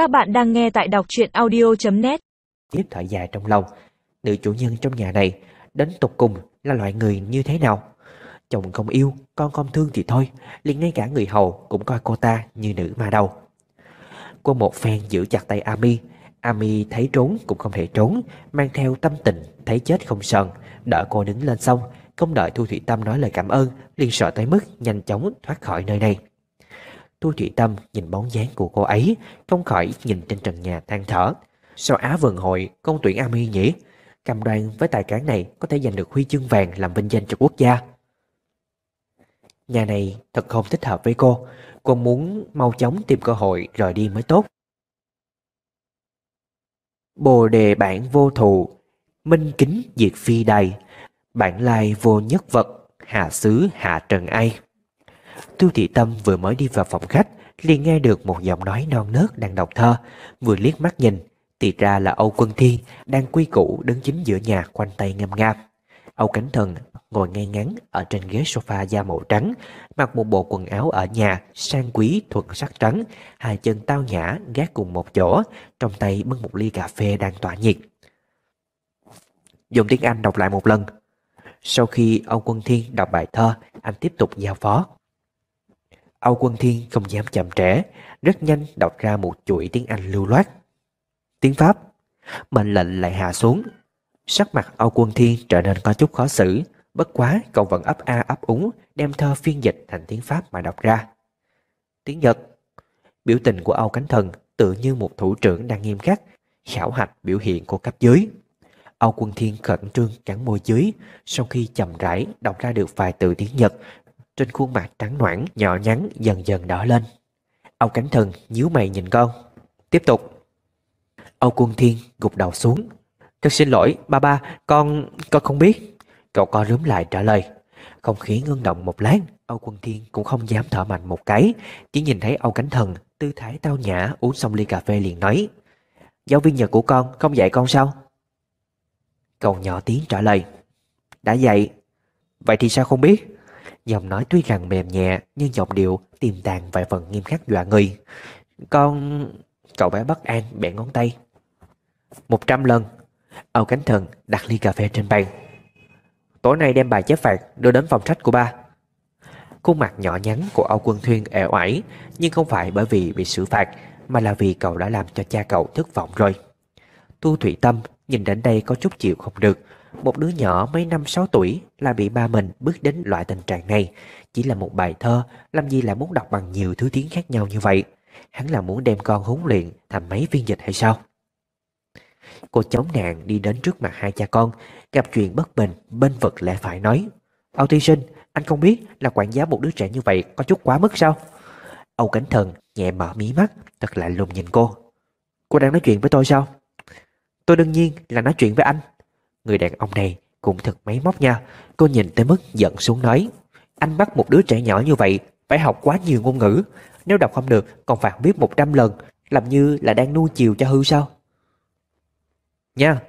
Các bạn đang nghe tại đọc truyện audio.net Tiếp thở dài trong lòng Nữ chủ nhân trong nhà này, Đến tục cùng là loại người như thế nào? Chồng không yêu, Con không thương thì thôi, liền ngay cả người hầu cũng coi cô ta như nữ ma đầu. Cô một phen giữ chặt tay Ami. Ami thấy trốn cũng không thể trốn, Mang theo tâm tình Thấy chết không sờn. Đỡ cô đứng lên xong, Không đợi Thu Thủy Tâm nói lời cảm ơn, liền sợ tới mức nhanh chóng thoát khỏi nơi này. Thu Thủy Tâm nhìn bóng dáng của cô ấy, Không khỏi nhìn trên trần nhà than thở. Sao Á vườn Hội công tuyển Ami nhỉ? Cam đoan với tài cán này Có thể giành được huy chương vàng làm vinh danh cho quốc gia. Nhà này thật không thích hợp với cô. Cô muốn mau chóng tìm cơ hội rời đi mới tốt. Bồ đề bản vô thù, Minh kính diệt phi đầy Bản lai vô nhất vật, Hạ xứ, hạ trần ai. Tiêu thị tâm vừa mới đi vào phòng khách liền nghe được một giọng nói non nớt đang đọc thơ Vừa liếc mắt nhìn Thì ra là Âu Quân Thiên Đang quy củ đứng chính giữa nhà quanh tay ngâm nga. Âu Cánh Thần ngồi ngay ngắn ở trên ghế sofa da màu trắng, mặc một bộ quần áo ở nhà sang quý thuần sắc trắng, hai chân tao nhã gác cùng một chỗ, trong tay bưng một ly cà phê đang tỏa nhiệt. Dùng tiếng Anh đọc lại một lần. Sau khi Âu Quân Thiên đọc bài thơ, anh tiếp tục giao phó. Âu Quân Thiên không dám chậm trễ, rất nhanh đọc ra một chuỗi tiếng Anh lưu loát. Tiếng Pháp, mệnh lệnh lại hạ xuống. Sắc mặt Âu Quân Thiên trở nên có chút khó xử, Bất quá cậu vẫn ấp a ấp úng Đem thơ phiên dịch thành tiếng Pháp mà đọc ra Tiếng Nhật Biểu tình của Âu Cánh Thần Tự như một thủ trưởng đang nghiêm khắc Khảo hạch biểu hiện của cấp dưới Âu Quân Thiên khẩn trương cắn môi dưới Sau khi chậm rãi đọc ra được vài từ tiếng Nhật trên khuôn mặt trắng noãn Nhỏ nhắn, dần dần đỏ lên. Âu Cánh Thần nhíu mày nhìn con Tiếp tục. Âu Quân Thiên gục đầu xuống. Thật xin lỗi, ba ba, Con con không biết. Cậu co rúm lại trả lời. Không khí ngưng động một lát, Âu Quân Thiên cũng không dám thở mạnh một cái. Chỉ nhìn thấy Âu Cánh Thần, Tư thái tao nhã, uống xong ly cà phê liền nói, Giáo viên Nhật của con không dạy con sao? Cậu nhỏ tiếng trả lời, Đã dạy. Vậy thì sao không biết? Giọng nói tuy rằng mềm nhẹ, Nhưng giọng điệu tiềm tàng vài phần nghiêm khắc dọa người. Con... Cậu bé bất an bẻ ngón tay. Một trăm lần, Âu Cánh Thần đặt ly cà phê trên bàn. Tối nay đem bài chép phạt đưa đến phòng sách của ba. Khuôn mặt nhỏ nhắn của Âu Quân Thuyên ẻo oải, Nhưng không phải bởi vì bị xử phạt, Mà là vì cậu đã làm cho cha cậu thất vọng rồi. Tu Thủy Tâm nhìn đến đây có chút chịu không được một đứa nhỏ mấy năm sáu tuổi Là bị ba mình bước đến loại tình trạng này. Chỉ là một bài thơ, Làm gì lại muốn đọc bằng nhiều thứ tiếng khác nhau như vậy? Hắn là muốn đem con huấn luyện Thành mấy viên dịch hay sao? Cô chống nạn đi đến trước mặt hai cha con, Gặp chuyện bất bình, Bên vực lại phải nói, Âu Thi Sinh, Anh không biết là quản giáo một đứa trẻ như vậy Có chút quá mức sao? Âu Cánh Thần nhẹ mở mí mắt, Thật lạ lùng nhìn cô. Cô đang nói chuyện với tôi sao? Tôi đương nhiên là nói chuyện với anh. Người đàn ông này cũng thật máy móc nha. Cô nhìn tới mức giận xuống nói, Anh bắt một đứa trẻ nhỏ như vậy, Phải học quá nhiều ngôn ngữ. Nếu đọc không được, còn phạt biết 100 lần, Làm như là đang nuôi chiều cho hư sao? Nha,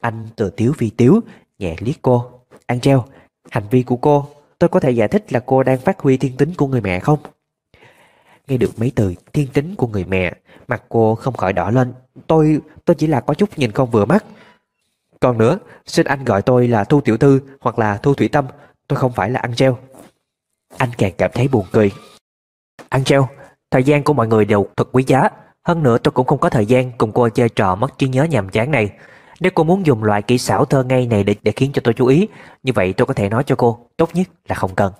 Anh từ tiếu vi tiếu, Nhẹ liếc cô, Angel, Hành vi của cô, Tôi có thể giải thích là cô đang phát huy thiên tính của người mẹ không? Nghe được mấy từ thiên tính của người mẹ Mặt cô không khỏi đỏ lên. Tôi tôi chỉ là có chút nhìn không vừa mắt. Còn nữa Xin anh gọi tôi là Thu Tiểu Thư Hoặc là Thu Thủy Tâm Tôi không phải là Angel Anh càng cảm thấy buồn cười Angel Thời gian của mọi người đều thật quý giá hơn nữa tôi cũng không có thời gian cùng cô chơi trò mất trí nhớ nhàm chán này. Nếu cô muốn dùng loại kỹ xảo thơ ngây này để, để khiến cho tôi chú ý, như vậy tôi có thể nói cho cô, tốt nhất là không cần.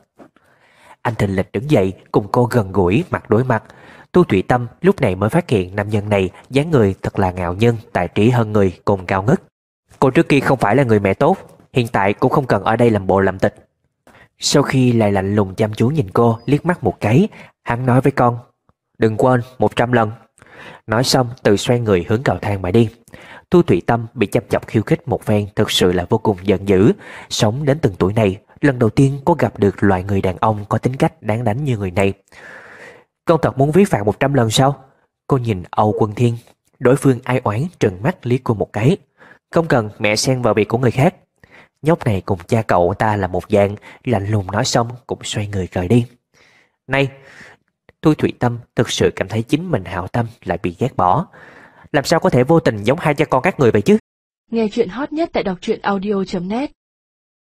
Anh thình lịch đứng dậy cùng cô gần gũi mặt đối mặt. Tu Thủy Tâm lúc này mới phát hiện nam nhân này dáng người thật là ngạo nhân, tài trí hơn người, cùng cao ngất. Cô trước kia không phải là người mẹ tốt, hiện tại cũng không cần ở đây làm bộ làm tịch. Sau khi lại lạnh lùng chăm chú nhìn cô liếc mắt một cái, hắn nói với con, đừng quên một trăm lần. Nói xong tự xoay người hướng cầu thang mà đi. Thu Thủy Tâm bị chăm chọc khiêu khích một phen Thực sự là vô cùng giận dữ. Sống đến từng tuổi này Lần đầu tiên cô gặp được loại người đàn ông Có tính cách đáng đánh như người này. Con thật muốn viết phạt 100 lần sao? Cô nhìn Âu Quân Thiên. Đối phương ai oán trừng mắt liếc cô một cái. Không cần, mẹ xen vào việc của người khác Nhóc này cùng cha cậu ta là một dạng, Lạnh lùng nói xong cũng xoay người rời đi Này, Thu Thủy Tâm thực sự cảm thấy chính mình hạo tâm lại bị ghét bỏ. Làm sao có thể vô tình giống hai cha con các người vậy chứ? Nghe chuyện hot nhất tại đọc truyện audio.net